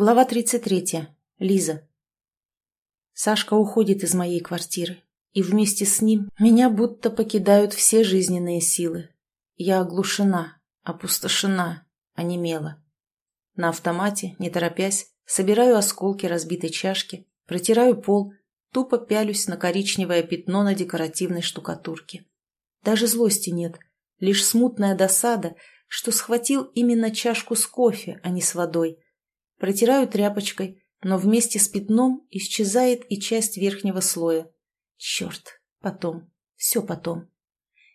Глава 33. Лиза. Сашка уходит из моей квартиры, и вместе с ним меня будто покидают все жизненные силы. Я оглушена, опустошена, онемела. На автомате, не торопясь, собираю осколки разбитой чашки, протираю пол, тупо пялюсь на коричневое пятно на декоративной штукатурке. Даже злости нет, лишь смутная досада, что схватил именно чашку с кофе, а не с водой – Протираю тряпочкой, но вместе с пятном исчезает и часть верхнего слоя. Черт, потом, все потом.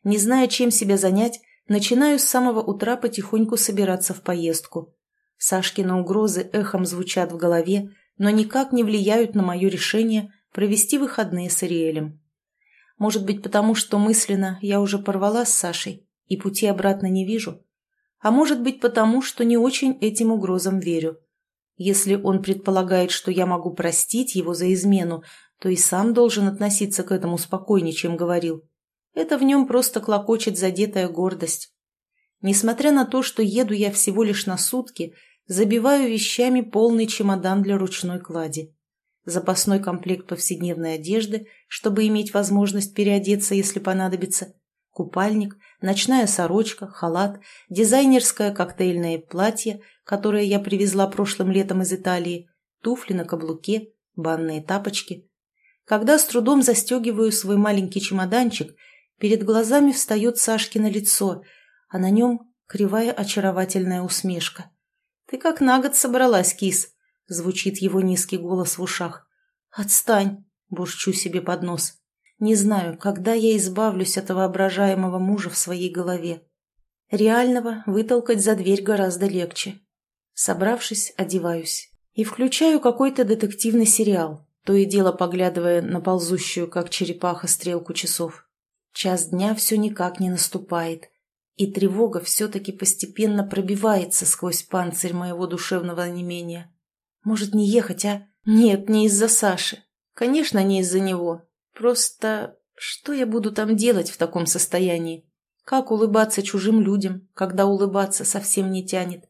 Не зная, чем себя занять, начинаю с самого утра потихоньку собираться в поездку. Сашкины угрозы эхом звучат в голове, но никак не влияют на мое решение провести выходные с Ариэлем. Может быть, потому что мысленно я уже порвала с Сашей и пути обратно не вижу. А может быть, потому что не очень этим угрозам верю. Если он предполагает, что я могу простить его за измену, то и сам должен относиться к этому спокойнее, чем говорил. Это в нем просто клокочет задетая гордость. Несмотря на то, что еду я всего лишь на сутки, забиваю вещами полный чемодан для ручной клади. Запасной комплект повседневной одежды, чтобы иметь возможность переодеться, если понадобится, купальник, ночная сорочка, халат, дизайнерское коктейльное платье, которое я привезла прошлым летом из Италии, туфли на каблуке, банные тапочки. Когда с трудом застегиваю свой маленький чемоданчик, перед глазами встает Сашкино лицо, а на нем кривая очаровательная усмешка. «Ты как на год собралась, кис!» — звучит его низкий голос в ушах. «Отстань!» — бурчу себе под нос. Не знаю, когда я избавлюсь от воображаемого мужа в своей голове. Реального вытолкать за дверь гораздо легче. Собравшись, одеваюсь. И включаю какой-то детективный сериал, то и дело поглядывая на ползущую, как черепаха, стрелку часов. Час дня все никак не наступает, и тревога все-таки постепенно пробивается сквозь панцирь моего душевного онемения. Может, не ехать, а? Нет, не из-за Саши. Конечно, не из-за него. Просто что я буду там делать в таком состоянии? Как улыбаться чужим людям, когда улыбаться совсем не тянет?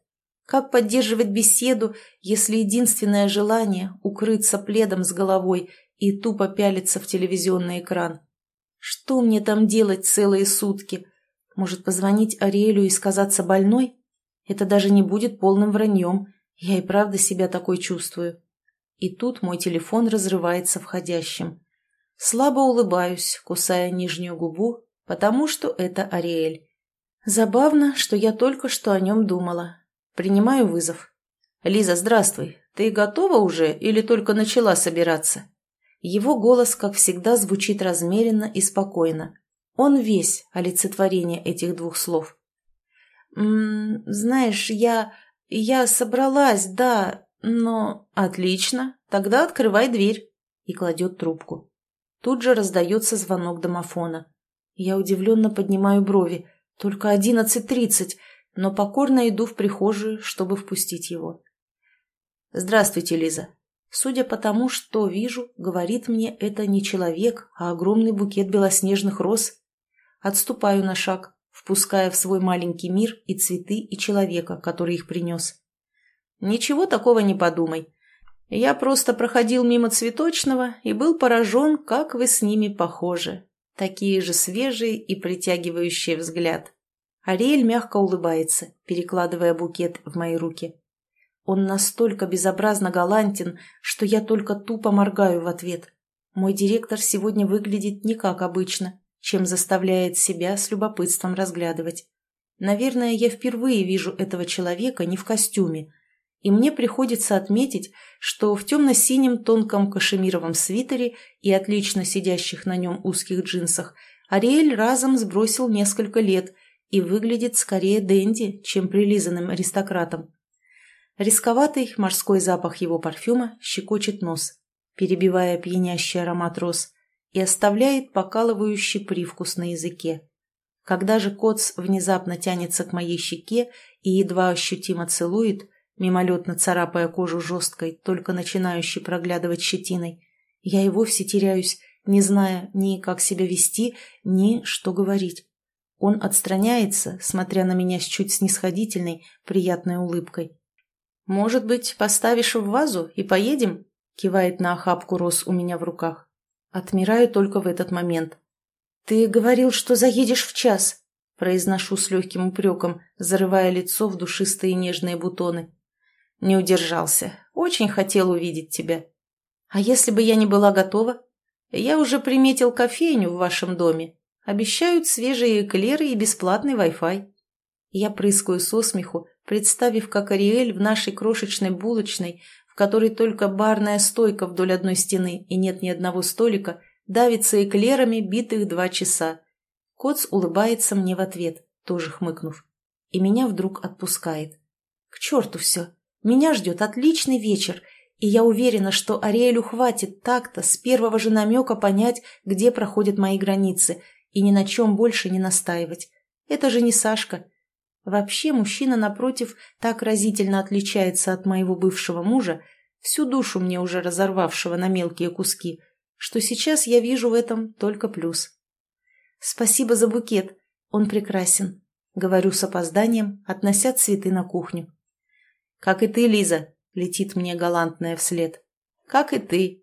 Как поддерживать беседу, если единственное желание – укрыться пледом с головой и тупо пялиться в телевизионный экран? Что мне там делать целые сутки? Может, позвонить Ариэлю и сказаться больной? Это даже не будет полным враньем. Я и правда себя такой чувствую. И тут мой телефон разрывается входящим. Слабо улыбаюсь, кусая нижнюю губу, потому что это Ариэль. Забавно, что я только что о нем думала. Принимаю вызов. «Лиза, здравствуй. Ты готова уже или только начала собираться?» Его голос, как всегда, звучит размеренно и спокойно. Он весь олицетворение этих двух слов. «М -м, «Знаешь, я... я собралась, да, но...» «Отлично. Тогда открывай дверь». И кладет трубку. Тут же раздается звонок домофона. Я удивленно поднимаю брови. Только одиннадцать тридцать но покорно иду в прихожую, чтобы впустить его. «Здравствуйте, Лиза. Судя по тому, что вижу, говорит мне, это не человек, а огромный букет белоснежных роз. Отступаю на шаг, впуская в свой маленький мир и цветы, и человека, который их принес. Ничего такого не подумай. Я просто проходил мимо цветочного и был поражен, как вы с ними похожи. Такие же свежие и притягивающие взгляд. Ариэль мягко улыбается, перекладывая букет в мои руки. Он настолько безобразно галантен, что я только тупо моргаю в ответ. Мой директор сегодня выглядит не как обычно, чем заставляет себя с любопытством разглядывать. Наверное, я впервые вижу этого человека не в костюме, и мне приходится отметить, что в темно-синем тонком кашемировом свитере и отлично сидящих на нем узких джинсах Ариэль разом сбросил несколько лет – и выглядит скорее денди, чем прилизанным аристократом. Рисковатый морской запах его парфюма щекочет нос, перебивая пьянящий аромат роз, и оставляет покалывающий привкус на языке. Когда же коц внезапно тянется к моей щеке и едва ощутимо целует, мимолетно царапая кожу жесткой, только начинающей проглядывать щетиной, я и вовсе теряюсь, не зная ни как себя вести, ни что говорить. Он отстраняется, смотря на меня с чуть снисходительной, приятной улыбкой. Может быть, поставишь в вазу и поедем?» Кивает на охапку роз у меня в руках. Отмираю только в этот момент. «Ты говорил, что заедешь в час», – произношу с легким упреком, зарывая лицо в душистые нежные бутоны. Не удержался. Очень хотел увидеть тебя. А если бы я не была готова? Я уже приметил кофейню в вашем доме. Обещают свежие эклеры и бесплатный Wi-Fi. Я прыскаю со смеху, представив, как Ариэль в нашей крошечной булочной, в которой только барная стойка вдоль одной стены и нет ни одного столика, давится эклерами битых два часа. Коц улыбается мне в ответ, тоже хмыкнув. И меня вдруг отпускает. К черту все. Меня ждет отличный вечер, и я уверена, что Ариэлю хватит так-то с первого же намека понять, где проходят мои границы, и ни на чем больше не настаивать. Это же не Сашка. Вообще мужчина, напротив, так разительно отличается от моего бывшего мужа, всю душу мне уже разорвавшего на мелкие куски, что сейчас я вижу в этом только плюс. «Спасибо за букет, он прекрасен», — говорю с опозданием, относя цветы на кухню. «Как и ты, Лиза», — летит мне галантная вслед. «Как и ты»,